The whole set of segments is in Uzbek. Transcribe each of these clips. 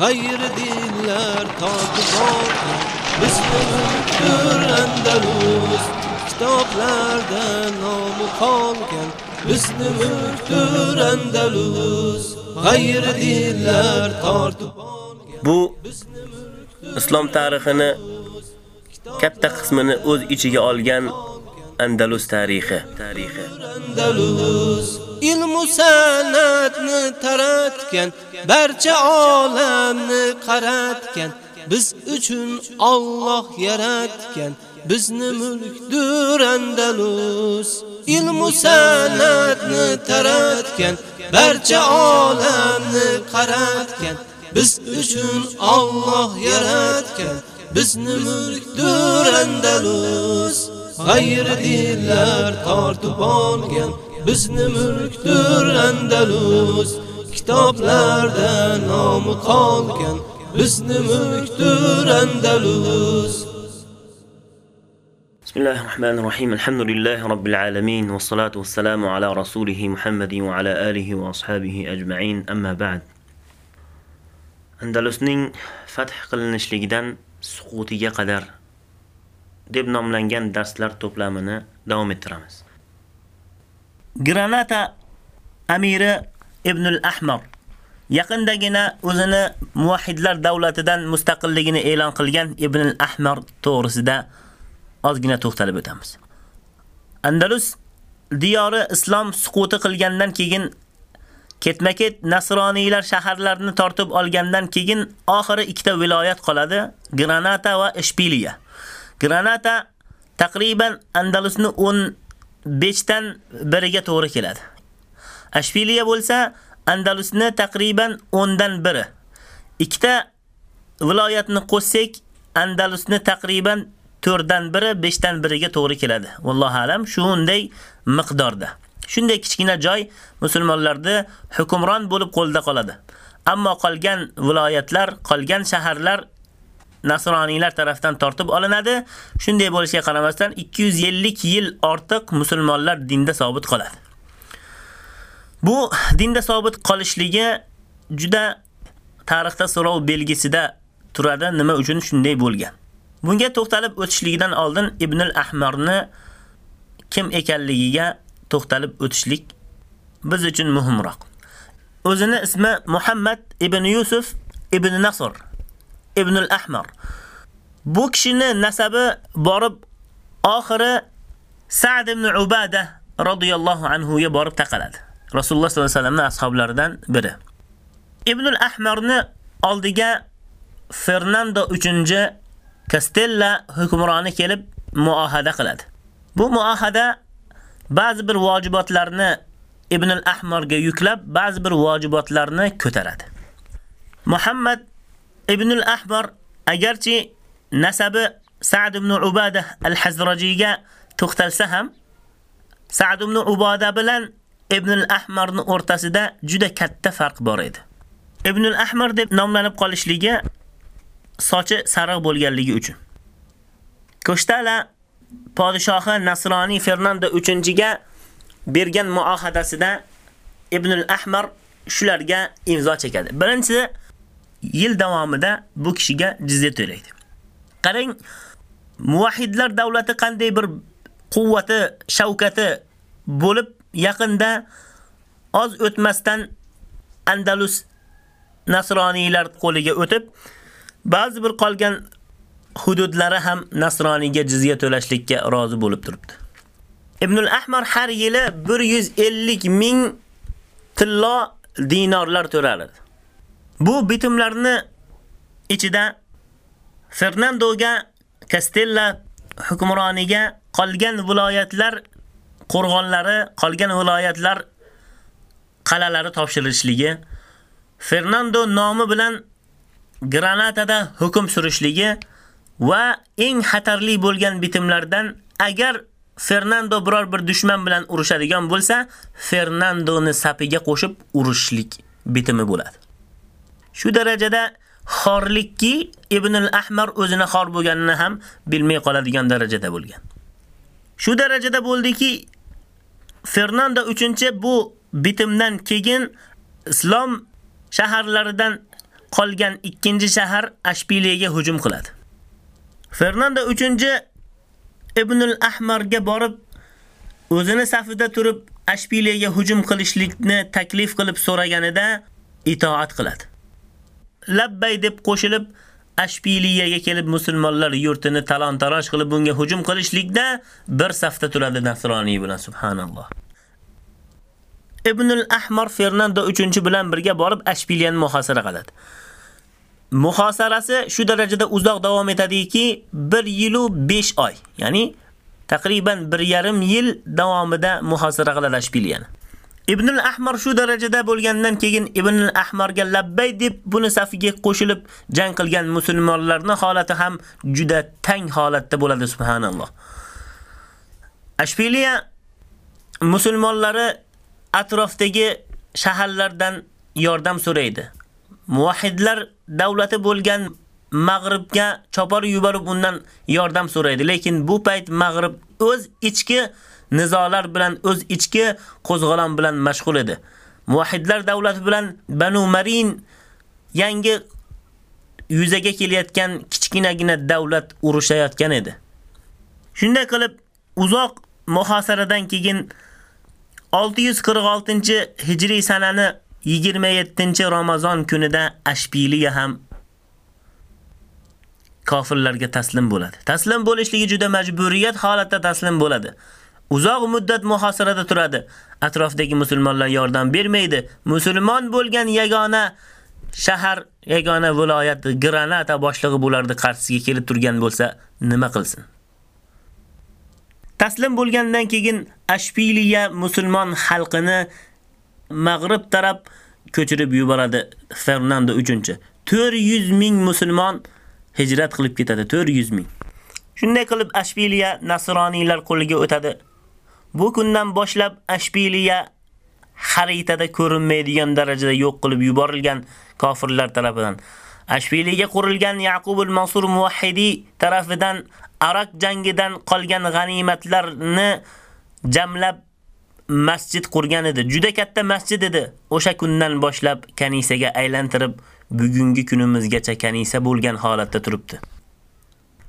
g'ayri dinlar olgan bizni mulkdir Andalus. Kitoblarda nomi qolgan mulkdir Andalus. G'ayri dinlar tortib Bu islom tarixini katta qismini o'z ichiga olgan Andalus tarixi, tarixi. Andalus ilmu sanatni taratgan barcha olamni qaratgan biz uchun Alloh yaratgan bizni mulkdir Andalus. Ilmu sanatni taratgan barcha olamni qaratgan biz uchun Alloh yaratgan bizni mulkdir Andalus. G'ayri dinlar tortib olgan bizni mulkdir andalus kitoblarda nomi qolgan bizni mulkdir andalus بسم الله الرحمن الرحيم الحمد لله رب العالمين والصلاة والسلام على رسوله محمد وعلى آله وأصحابه أجمعين أما بعد أندلسنين فتح قلنش لقدان سقوطية قدر دبنا ملنجان درس لر توب لامنا دوم الترامس Granata amiri Ibn al-Ahmar yaqindagina o'zini muvahhidlar davlatidan mustaqilligini e'lon qilgan Ibn al-Ahmar to'g'risida ozgina to'xtalib o'tamiz. Andalus diyori islom suquti qilgandan keyin ketma-ket nasroniylar shaharlarini tortib olgandan keyin oxiri ikkita viloyat qoladi, Granata va Ishbiliya. Granata taqriban Andalusni 10 5 dan biriga to'g'ri keladi. Ashbiliya bo'lsa Andalusni taqriban 10 dan biri. Ikkita viloyatni qo'shsak Andalusni taqriban 4 dan biri 5 dan biriga to'g'ri keladi. Vallohu alam shunday miqdorda. Shunday kichkina joy musulmonlarda hukmron bo'lib qo'lda qoladi. Ammo qolgan viloyatlar, qolgan shaharlar nasroniylar tarafdan tortib olinadi. Shunday bo'lishiga qaramasdan 250 yil ortiq musulmonlar dinda sobit qoladi. Bu dinda sobit qolishligi juda tarixda so'rov belgisida turadi, nima uchun shunday bo'lgan. Bunga to'xtalib o'tishligidan oldin Ibn al-Ahmarni kim ekanligiga to'xtalib o'tishlik biz uchun muhimroq. O'zini ismi Muhammad ibn Yusuf ibn Nasr ibn al-Ahmar. Bu kishini nasabi borib oxiri Sa'd ibn Ubada radhiyallohu anhu ga borib taqaladi. Rasululloh sollallohu alayhi vasallamning ashablaridan biri. Ibn al-Ahmarni oldiga Fernando 3-chi Castella hukmroni kelib muohada qiladi. Bu muohada ba'zi bir vojibotlarni Ibn al-Ahmarga yuklab, ba'zi bir vojibotlarni ko'taradi. Muhammad Ibnul Ahbar agarchi nasabi Sa'd ibn Ubada al-Hazrajiga to'xtalsa ham, Sa'd ibn Ubada bilan Ibnul Ahmarni o'rtasida juda katta farq bor edi. Ibnul Ahmar deb nomlanib qolishligi sochi sariq bo'lganligi uchun. Ko'shtala podshohi Nasroniy Fernando 3-ga bergan muohadasida Ibnul Ahmar shularga imzo chekadi. Birinchisi yil davomida bu kishiga jizya to'laydi. Qarang, muvahhidlar davlati qanday bir quvvati, shavkati bo'lib yaqinda oz o'tmasdan Andalus nasroniylar qo'liga o'tib, ba'zi bir qolgan hududlari ham nasroniyga jizya to'lashlikka rozi bo'lib turibdi. Ibnul Ahmar har yili 150 ming tillo dinorlar to'lardi. Bu bitimlarni ichida Fernandoga Castella hukmroniga qolgan viloyatlar qo'rg'onlari, qolgan viloyatlar qalalari topshirilishligi, Fernando nomi bilan Granatada hukm surishligi va eng xatarli bo'lgan bitimlardan agar Fernando biror bir dushman bilan urushadigan bo'lsa, Fernandoni safiga qo'shib urushlik bitimi bo'ladi. Shu darajada xorlikki Ibn al-Ahmar o'zini xor bo'lganini ham bilmay qoladigan darajada bo'lgan. Shu darajada bo'ldiki, Fernando 3 bu bitimdan keyin islom shaharlaridan qolgan ikkinchi shahar Ashbiliyaga hujum qiladi. Fernando 3 Ibn al-Ahmarga borib o'zini safida turib Ashbiliyaga hujum qilishlikni taklif qilib so'raganida itoat qiladi. Labbay deb qo'shilib Ashbiliyaga kelib musulmonlar yurtini talon-taroj qilib bunga hujum qilishlikda bir safda turadi Nasroniy bilan subhanalloh. Ibn al-Ahmar Fernando 3 bilan birga borib Ashbiliyani muhosara qiladi. Muhosarasi shu darajada uzoq davom etadiki, 1 yil 5 oy, ya'ni taqriban 1,5 yil davomida muhosara qiladi Ashbiliyani. Ibn al-Ahmar shu darajada bo'lgandan keyin Ibn al-Ahmarga labbay deb buni safiga qo'shilib jang qilgan musulmonlarning holati ham juda tang holatda bo'ladi subhanalloh. Ashbiliya musulmonlari atrofdagi shaharlardan yordam so'raydi. Muvahhidlar davlati bo'lgan Mag'ribga chopar yuborib undan yordam so'raydi, lekin bu payt Mag'rib o'z ichki nizolar bilan o'z ichki qo'zg'olon bilan mashg'ul edi. Muvahhidlar davlati bilan Banu Marin yangi yuzaga kelayotgan kichkinagina davlat urushayotgan edi. Shunday qilib uzoq muhosaradan keyin 646-hijriy sanani 27-Ramazon kunida Ashbiliya ham kofirlarga taslim bo'ladi. Taslim bo'lishligi juda majburiyat holatda taslim bo'ladi. Uzoq muddat muhosarada turadi. Atrofdagi musulmonlar yordam bermaydi. Musulmon bo'lgan yagona shahar, yagona viloyat Granata boshlig'i bularni qarshisiga kelib turgan bo'lsa, nima qilsin? Taslim bo'lgandan keyin Ashbiliya musulmon xalqini Mag'rib taraf ko'chirib yuboradi Fernando 3. 400 ming musulmon hijrat qilib ketadi 400 ming. Shunday qilib Ashbiliya nasroniylar qo'liga o'tadi. Bu kundan boshlab Ashbiliya xaritada ko'rinmaydigan darajada yo'q qilib yuborilgan kofirlar tarafidan. Ashbiliyaga qurilgan Yaqub al-Mansur Muvahhidi tarafidan Arak jangidan qolgan g'animatlarni jamlab masjid qurgan edi. Juda katta masjid edi. O'sha kundan boshlab kanisaga aylantirib, bugungi kunimizgacha kanisa bo'lgan holatda turibdi.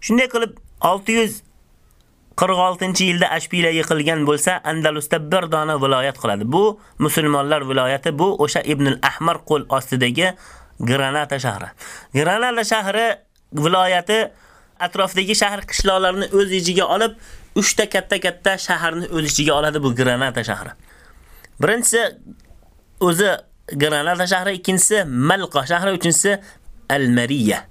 Shunday qilib 600 46-yilda Ashbila yiqilgan bo'lsa, Andalusda bir dona viloyat qiladi. Bu musulmonlar viloyati, bu o'sha Ibn al-Ahmar qo'l ostidagi Granada shahri. Granada shahri viloyati atrofdagi shahar qishloqlarini o'z ichiga olib, 3 ta katta-katta shaharni o'z ichiga oladi bu Granada shahri. Birinchisi o'zi Granada shahri, ikkinchisi Malqa shahri, uchinchisi Almariya.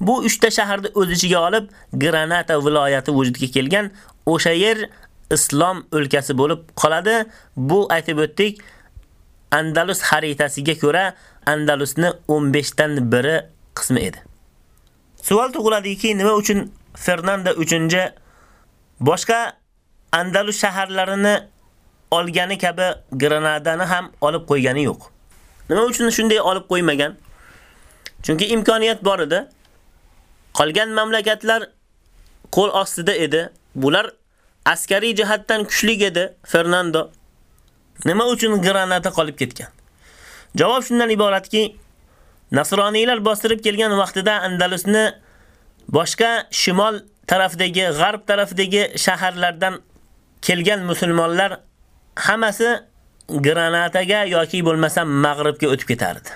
Bu 3 ta shaharni o'z ichiga olib, Granada viloyati vujudga kelgan, o'sha yer islom o'lkasi bo'lib qoladi. Bu aytib o'tdik, Andalus xaritasiga ko'ra Andalusni 15 dan biri qismi edi. Savol tug'iladiki, nima uchun Fernando 3-chi boshqa Andalus shaharlarini olgani kabi Granadani ham olib qo'ygani yo'q. Nima uchun shunday olib qo'ymagan? Chunki imkoniyat bor edi. Qolgan mamlakatlar qo'l ostida edi. Bular askariy jihatdan kuchli edi Fernando. Nima uchun Granada qolib ketgan? Javob shundan iboratki, Nasroniylar bostirib kelgan vaqtida Andalusni boshqa shimol tarafdagi, g'arb tarafdagi shaharlardan kelgan musulmonlar hammasi Granataga yoki bo'lmasa Mag'ribga o'tib ketardi.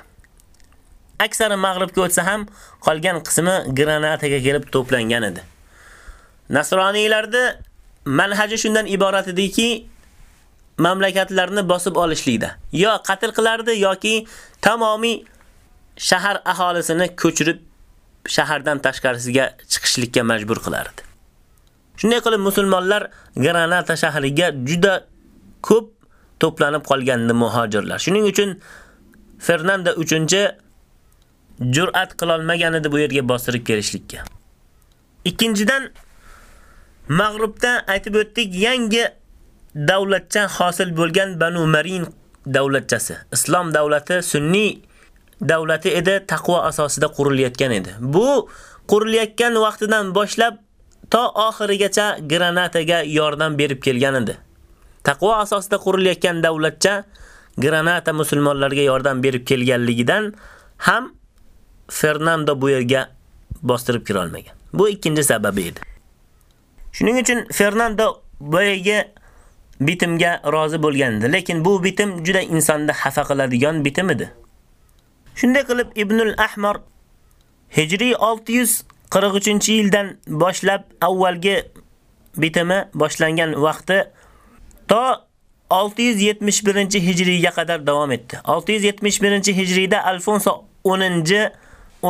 Aksari Mag'ribga o'tsa ham qolgan qismi Granataga kelib to'plangan edi. Nasroniylarda manhaji shundan iborat ediki, mamlakatlarni bosib olishlikda. Yo qatl qilardi yoki tamomiy shahar aholisini ko'chirib shahardan tashqarisiga chiqishlikka majbur qilardi. Shunday qilib musulmonlar Granata shahriga juda ko'p to'planib qolgandi muhojirlar. Shuning uchun Fernando 3 jur'at qilolmagan edi bu yerga bostirib kelishlikka. Ikkinchidan Mag'ribda aytib o'tdik, yangi davlatcha hosil bo'lgan Banu Marin davlatchasi. Islom davlati sunniy davlati edi, taqvo asosida qurilayotgan edi. Bu qurilayotgan vaqtidan boshlab to oxirigacha Granataga yordam berib kelgan edi. Taqvo asosida qurilayotgan davlatcha Granata musulmonlarga yordam berib kelganligidan ham Fernando bu yerga bostirib kira olmagan. Bu ikkinchi sababi edi. Shuning uchun Fernando boyaga bitimga rozi bo'lgandi, lekin bu bitim juda insonni xafa qiladigan bitim edi. Shunday qilib Ibnul Ahmar Hijriy 643-yildan boshlab avvalgi bitimi boshlangan vaqti to 671-hijriyga qadar davom etdi. 671-hijriyda Alfonso 10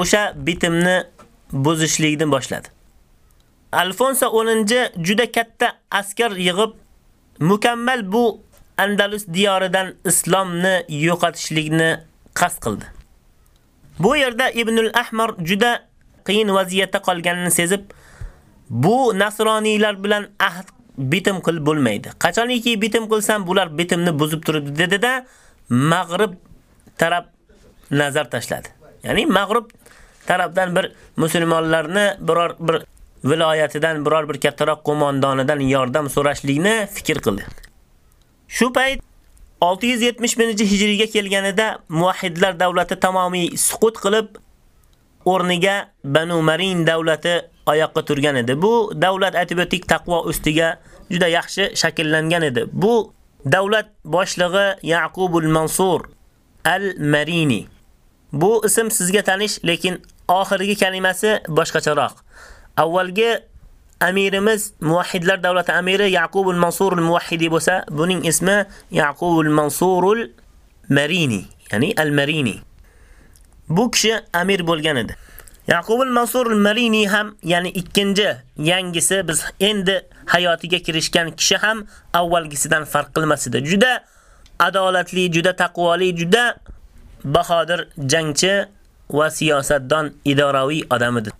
o'sha bitimni buzishlikdan boshladi. Alfonso 10 juda katta askar yig'ib mukammal bu Andalus diyoridan islomni yo'qotishlikni qasd qildi. Bu yerda Ibnul Ahmar juda qiyin vaziyatda qolganini sezib, bu nasroniylar bilan ahd bitim qil bo'lmaydi. Qachoniki bitim qilsam, bular bitimni buzib turibdi dedi-da, Mag'rib taraf nazar tashladi. Ya'ni Mag'rib tarafdan bir musulmonlarni biror bir viloyatidan biror bir kattaroq qo'mondonidan yordam so'rashlikni fikr qildi. Shu payt 671-hijriga kelganida muvahhidlar davlati tamomiy suqut qilib, o'rniga Banu Marin davlati oyoqqa turgan edi. Bu davlat aytib o'tdik taqvo ustiga juda yaxshi shakllangan edi. Bu davlat boshlig'i Yaqubul Mansur al-Marini. Bu ism sizga tanish, lekin oxirgi kalimasi boshqacharoq. Avvalgi amirimiz muvahhidlar davlati amiri Yaqubul Mansur al-Muvahhidi bo'lsa, buning ismi Yaqubul Mansur al-Marini, ya'ni al-Marini. Bu kishi amir bo'lgan edi. Yaqubul Mansur al-Marini ham, ya'ni ikkinchi yangisi biz endi hayotiga kirishgan kishi ham avvalgisidan farq qilmas edi. Juda adolatli, juda taqvoli, juda bahodir jangchi va siyosatdon idoraviy odam edi.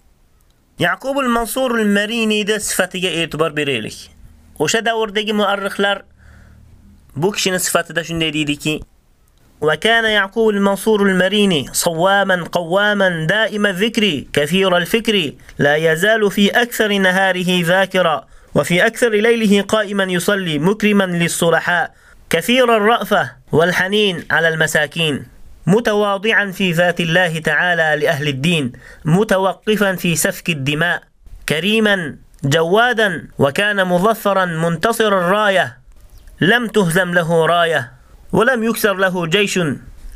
Yaqubul Mansur al-Marinida sifatiga e'tibor beraylik. O'sha davrdagi muarrixlar bu kishini sifatida shunday deydiki, وكان يعقوب المنصور المريني صواما قواما دائم الذكر كثير الفكر لا يزال في أكثر نهاره ذاكرا وفي أكثر ليله قائما يصلي مكرما للصلحاء كثير الرأفة والحنين على المساكين متواضعا في ذات الله تعالى لأهل الدين متوقفا في سفك الدماء كريما جوادا وكان مظفرا منتصر الراية. لم تهزم له راية ولم يكسر له جيش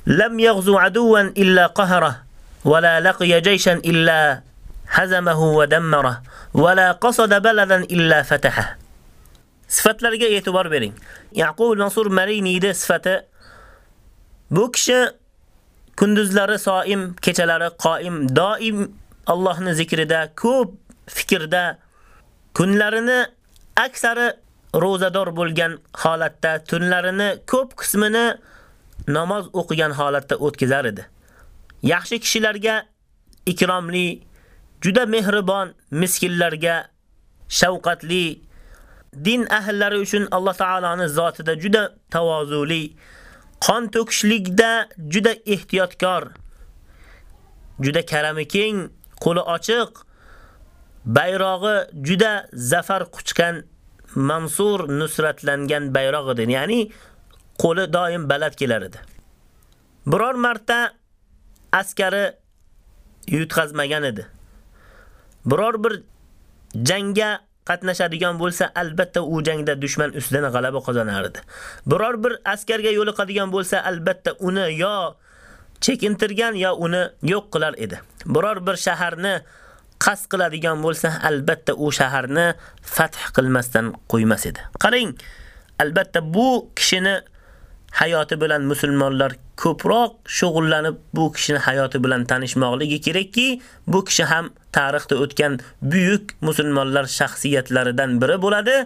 لم يغزو عدوا إلا قهره ولا لقي جيشا إلا هزمه ودمره ولا قصد بلدا إلا فتحه. sifatlarga e'tibor bering. Yaqub al-Mansur Mariniyda sifati bu kishi kunduzlari soim, kechalari qoim, doim Allohning zikrida, ko'p fikrda, kunlarini aksari ro'zador bo'lgan holatda, tunlarini ko'p qismini namoz o'qigan holatda o'tkazar edi. Yaxshi kishilarga ikromli, juda mehribon, miskinlarga shafqatli, din ahllari uchun Alloh taoloning zotida juda tavozuli, qon to'kishlikda juda ehtiyotkor, juda karami keng, qo'li ochiq, bayrog'i juda zafar quchgan Mansur nusratlangan bayroq edi. Ya'ni qo'li doim baland kelar edi. Biror marta askari yutqazmagan edi. Biror bir jangga qatnashadigan bo'lsa, albatta u jangda dushman ustidan g'alaba qozonardi. Biror bir askarga yo'liqadigan bo'lsa, albatta uni yo chekintirgan yo uni yo'q qilar edi. Biror bir shaharni qasd qiladigan bo'lsa, albatta u shaharni fath qilmasdan qo'ymas edi. Qarang, albatta bu kishini hayoti bilan musulmonlar ko'proq shug'ullanib bu kishini hayoti bilan tanishmoqligi kerakki, bu kishi ham tarixda o'tgan buyuk musulmonlar shaxsiyatlaridan biri bo'ladi,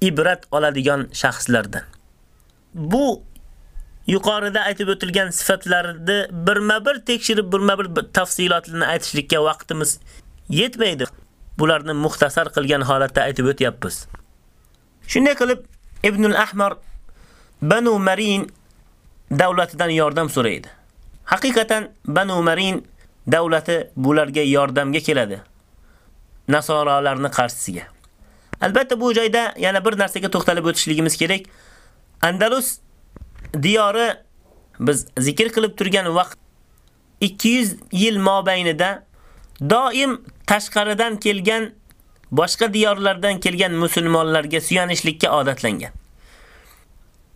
ibrat oladigan shaxslardan. Bu yuqorida aytib o'tilgan sifatlarni birma-bir tekshirib, birma-bir tafsilotlarini aytishlikka vaqtimiz yetmaydi. Bularni muxtasar qilgan holatda aytib o'tyapmiz. Shunday qilib Ibn al-Ahmar Banu Marin davlatidan yordam so'raydi. Haqiqatan Banu Marin davlati bularga yordamga keladi. Nasoralarni qarshisiga. Albatta bu joyda yana bir narsaga to'xtalib o'tishligimiz kerak. Andalus diyori biz zikr qilib turgan vaqt 200 yil mobaynida doim tashqaridan kelgan boshqa diyorlardan kelgan musulmonlarga suyanishlikka odatlangan.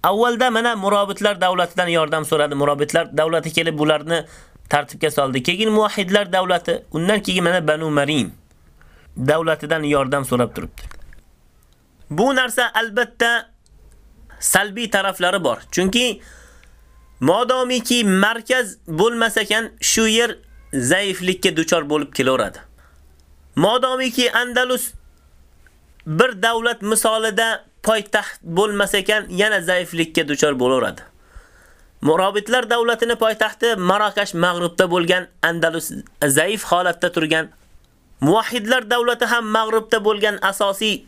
Avvalda mana murobitlar davlatidan yordam so'radi. Murobitlar davlati kelib ularni tartibga soldi. Keyin muvahhidlar davlati, undan keyin mana Banu Marin davlatidan yordam so'rab turibdi. Bu narsa albatta salbiy taraflari bor. Chunki modomiki markaz bo'lmasa ekan, shu yer zaiflikka duchor bo'lib kelaveradi. Modomiki Andalus bir davlat misolida poytaxt bo'lmasa ekan, yana zaiflikka duchor bo'laveradi. Murobitlar davlatini poytaxti Marokash Mag'ribda bo'lgan Andalus zaif holatda turgan. Muvahhidlar davlati ham Mag'ribda bo'lgan asosiy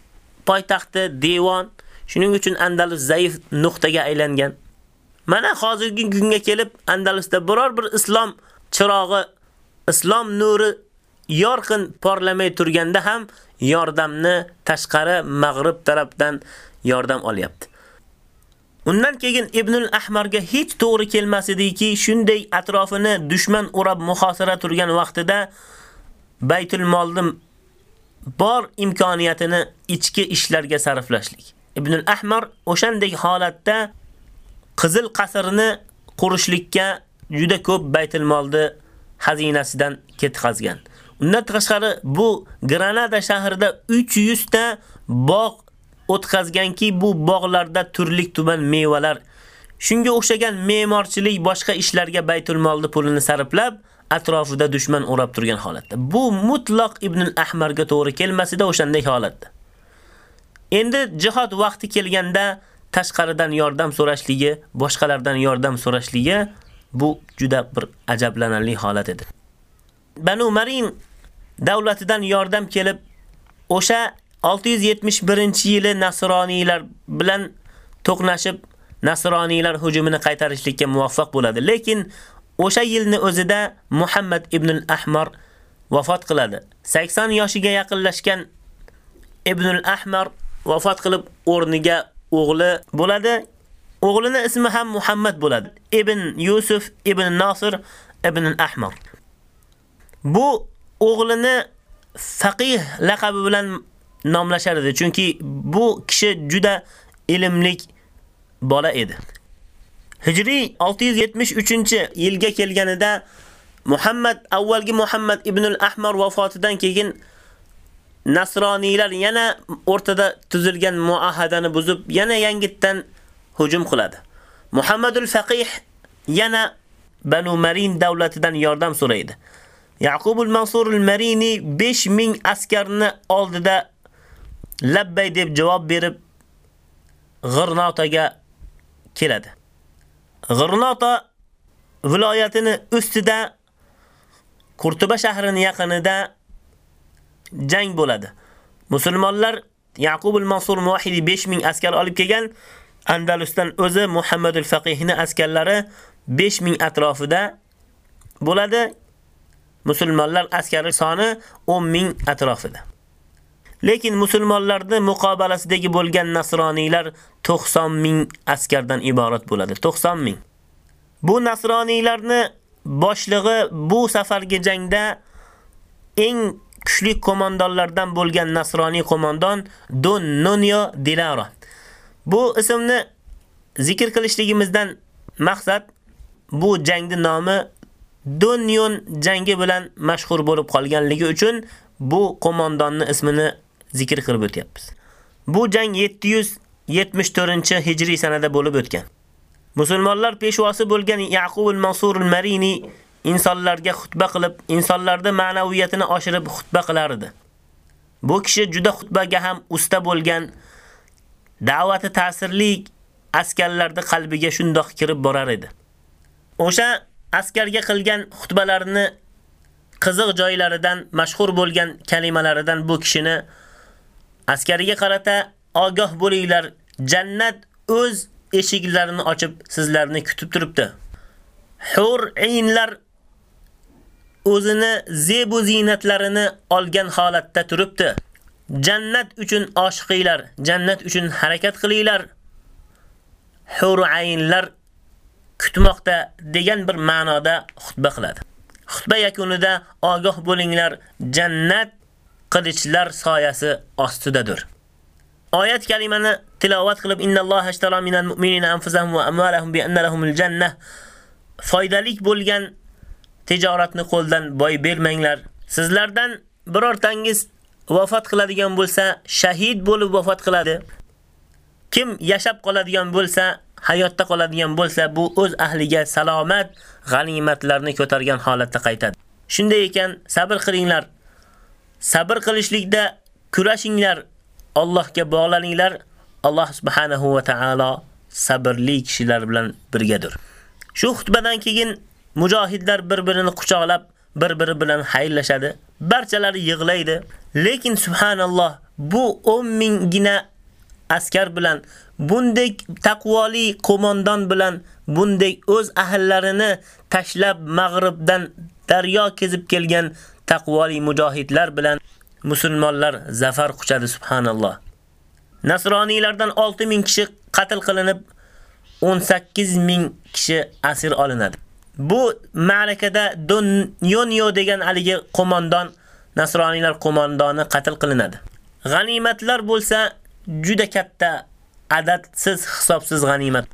poytaxti Devon. Shuning uchun Andalus zaif nuqtaga aylangan. Mana hozirgi kunga kelib Andalusda biror bir islom chirog'i, islom nuri yorqin porlamay turganda ham yordamni tashqari Mag'rib tarafdan yordam olyapti. Undan keyin Ibnul Ahmarga hech to'g'ri kelmas ediki, shunday atrofini dushman o'rab muhosara turgan vaqtida Baytul Molni bor imkoniyatini ichki ishlarga sarflashlik. Ibnul Ahmar o'shandek holatda Qizil qasrni qurishlikka juda ko'p Baytul Molni xazinasidan ketkazgan. Undan tashqari bu Granada shahrida 300 ta bog' o'tkazganki, bu bog'larda turli tuman mevalar, shunga o'xshagan me'morchilik boshqa ishlarga Baytul Molni pulini sarflab, atrofida dushman o'rab turgan holatda. Bu mutlaq Ibn al-Ahmarga to'g'ri kelmasida o'shanday holatda. Endi jihad vaqti kelganda tashqaridan yordam so'rashligi, boshqalardan yordam so'rashligi bu juda bir ajablanarli holat edi. Banu Marin davlatidan yordam kelib, o'sha 671-yili nasroniylar bilan to'qnashib, nasroniylar hujumini qaytarishlikka muvaffaq bo'ladi. Lekin o'sha yilni o'zida Muhammad ibn al-Ahmar vafot qiladi. 80 yoshiga yaqinlashgan ibn al-Ahmar vafot qilib o'rniga o'g'li bo'ladi. O'g'lining ismi ham Muhammad bo'ladi. Ibn Yusuf ibn Nasir ibn al-Ahmar. Bu o'g'lini faqih laqabi bilan nomlashar edi, chunki bu kishi juda ilmlik bola edi. Hijriy 673-yilga kelganida Muhammad avvalgi Muhammad ibn al-Ahmar vafotidan keyin nasroniylar yana o'rtada tuzilgan muahadani buzib, yana yangitdan hujum qiladi. Muhammadul Faqih yana Banu Marin davlatidan yordam so'raydi. Yaqubul Mansur al-Marini 5000 askarni oldida labbay deb javob berib G'irnotaga keladi. G'irnota viloyatini ustida Qurtuba shahrining yaqinida jang bo'ladi. Musulmonlar Yaqub al-Mansur Muwahhidi 5000 askar olib kelgan, Andalusdan o'zi Muhammad al-Faqihni askarlari 5000 atrofida bo'ladi. Musulmonlar askari soni 10 ming atrofida. Lekin musulmonlarning muqobalasidagi bo'lgan nasroniylar 90 ming askardan iborat bo'ladi. 90 ming. Bu nasroniylarni boshlig'i bu safargi jangda eng kuchli qo'mondonlardan bo'lgan nasroniy qo'mondon Don Nonio Dilara. Bu ismni zikr qilishligimizdan maqsad bu jangning nomi Dunyon jangi bilan mashhur bo'lib qolganligi uchun bu qo'mondonning ismini zikr qilib o'tyapmiz. Bu jang 774-hijriy sanada bo'lib o'tgan. Musulmonlar peshvosi bo'lgan Yaqub al-Mansur al-Marini insonlarga xutba qilib, insonlarda ma'naviyatini oshirib xutba qilar edi. Bu kishi juda xutbaga ham usta bo'lgan, da'vati ta'sirli askarlarning qalbiga shundoq kirib borar edi. O'sha askarga qilgan xutbalarini qiziq joylaridan, mashhur bo'lgan kalimalaridan bu kishini askariga qarata ogoh bo'linglar, jannat o'z eshiklarini ochib sizlarni kutib turibdi. Hur aynlar o'zini zebu zinatlarini olgan holatda turibdi. Jannat uchun oshiqinglar, jannat uchun harakat qilinglar. Hur aynlar kutmoqda degan bir ma'noda xutba qiladi. Xutba yakunida ogoh bo'linglar, jannat qilichlar soyasi ostidadir. Oyat kalimani tilovat qilib innalloha ashtara minal mu'minina anfusahum va amwalahum bi anna lahumul jannah foydalik bo'lgan tijoratni qo'ldan boy bermanglar. Sizlardan birortangiz vafot qiladigan bo'lsa, shahid bo'lib vafot qiladi. Kim yashab qoladigan bo'lsa, hayotda qoladigan bo'lsa, bu o'z ahliga salomat g'animatlarni ko'targan holatda qaytadi. Shunday ekan, sabr qilinglar. Sabr qilishlikda kurashinglar, Allohga bog'laninglar. Alloh subhanahu va taolo sabrli kishilar bilan birgadir. Shu xutbadan keyin mujohidlar bir-birini quchoqlab, bir-biri bilan xayrlashadi. Barchalari yig'laydi. Lekin subhanalloh, bu 10 minggina askar bilan, bunday taqvoli qo'mondon bilan, bunday o'z ahllarini tashlab Mag'ribdan daryo kezib kelgan taqvoli mujohidlar bilan musulmonlar zafar quchadi subhanalloh. Nasroniylardan 6000 kishi qatl qilinib, 18000 kishi asir olinadi. Bu ma'rakada Donyo degan haligi qo'mondon Nasroniylar qo'mondoni qatl qilinadi. G'animatlar bo'lsa juda katta adadsiz hisobsiz g'animat.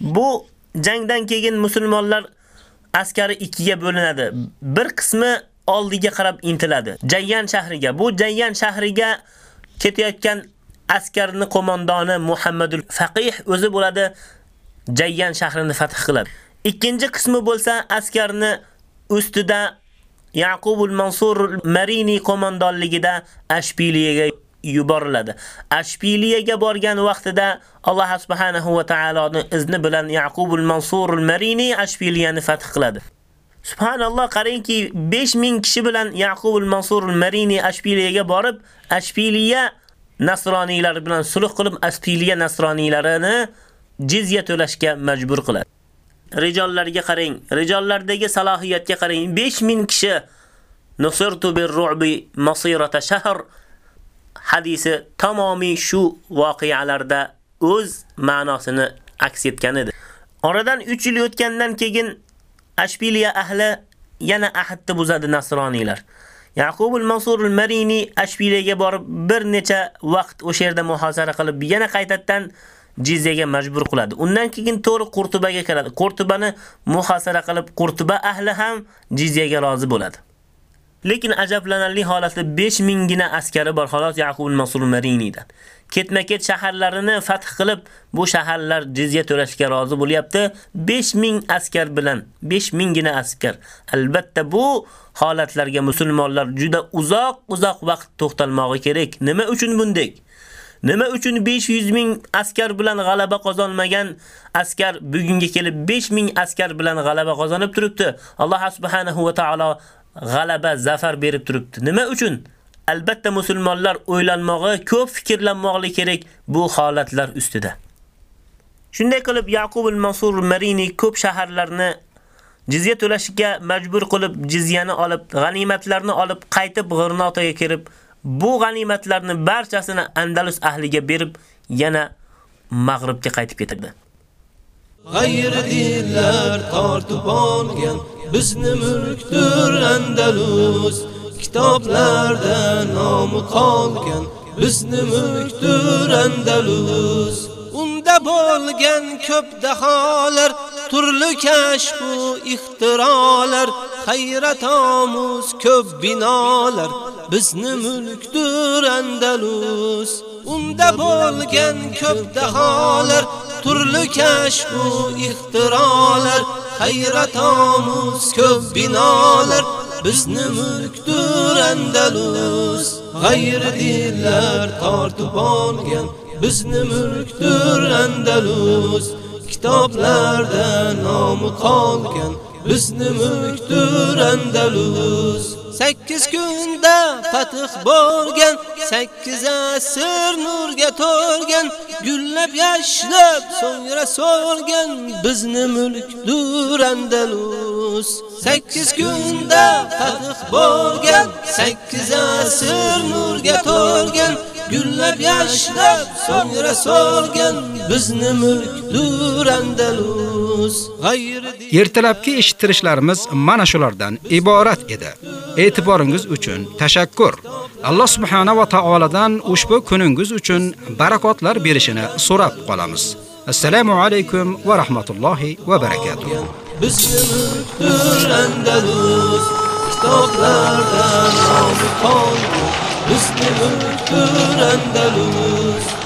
Bu jangdan keyin musulmonlar askari ikkiga bo'linadi. Bir qismi oldiga qarab intiladi. Jayyan shahriga. Bu Jayyan shahriga ketayotgan askarni qo'mondoni Muhammadul Faqih o'zi bo'ladi. Jayyan shahrini fath qiladi. Ikkinchi qismi bo'lsa askarni ustida Yaqubul Mansur Marini qo'mondonligida Ashbiliyaga yuboriladi. Ashbiliyaga borgan vaqtida Alloh subhanahu va taoloning izni bilan Yaqubul Mansur Marini Ashbiliyani fath qiladi. Subhanalloh, qarangki 5000 kishi bilan Yaqubul Mansur Marini Ashbiliyaga borib, Ashbiliya nasroniylar bilan sulh qilib, Ashbiliya nasroniylarini jizya to'lashga majbur qiladi. Rijollarga qarang, rijollardagi salohiyatga qarang. 5000 kishi Nusirtu bir-ru'bi masirata shahr hadisi tamomiy shu voqealarda o'z ma'nosini aks etgan edi. Oradan 3 yil o'tgandan keyin Ashbiliya ahli yana ahdni buzadi nasroniylar. Yaqub al-Mansur al-Marini Ashbiliyaga borib bir necha vaqt o'sha yerda muhosara qilib, yana qaytadan jizyaga majbur qiladi. Undan keyin to'g'ri Qurtubaga kiradi. Qurtubani muhosara qilib, Qurtuba ahli ham jizyaga rozi bo'ladi. Lekin ajablanarli holatda 5000 gina askari bor xolos Yaqub al-Mansur Marinidan. Ketma-ket shaharlarini fath qilib, bu shaharlar jizya to'lashga rozi bo'lyapti. 5000 askar bilan, 5000 gina askar. Albatta bu holatlarga musulmonlar juda uzoq-uzoq vaqt to'xtalmog'i kerak. Nima uchun bundek? Nima uchun 500 ming askar bilan g'alaba qozonmagan askar bugunga kelib 5000 askar bilan g'alaba qozonib turibdi? Alloh subhanahu va taolo g'alaba, zafar berib turibdi. Nima uchun? Albatta musulmonlar o'ylanmog'i, ko'p fikrlanmoqli kerak bu holatlar ustida. Shunday qilib Yaqub al-Mansur Marini ko'p shaharlarni jizya to'lashga majbur qilib, jizyani olib, g'animatlarni olib, qaytib G'irnotaga kirib, bu g'animatlarni barchasini Andalus ahliga berib, yana Mag'ribga qaytib ketadi. G'ayri dinlar tortib olgan bizni mulkdir Andalus kitoblarda nomi qolgan bizni mulkdir Andalus unda bo'lgan ko'p daholar turli kashf va ixtirolar. Hayrat omuz ko'p binolar bizni mulkdir Andalus unda bo'lgan ko'p daholar turli kashf u ixtirolar hayrat omuz ko'p binolar. Bizni mulkdir Andalus g'ayri dinlar tortib olgan. Bizni mulkdir Andalus kitoblarda nomi qolgan. Bizni mulkdir Andalus. 8 kunda fath bo'lgan 8 asr nurga to'lgan gullab yashnab so'ngra so'lgan bizni mulkdur Andalus. 8 kunda fath bo'lgan 8 asr nurga to'lgan gullab yashnab so'ngra so'lgan bizni mulkdur Andalus. Ertalabki eshittirishlarimiz mana shulardan iborat edi. E'tiboringiz uchun tashakkur. Alloh subhanahu va taoladan ushbu kuningiz uchun barakotlar berishini so'rab qolamiz. Assalomu alaykum va rahmatullohi va Andalus kitoblardan qoldi bizni mulkdir Andalus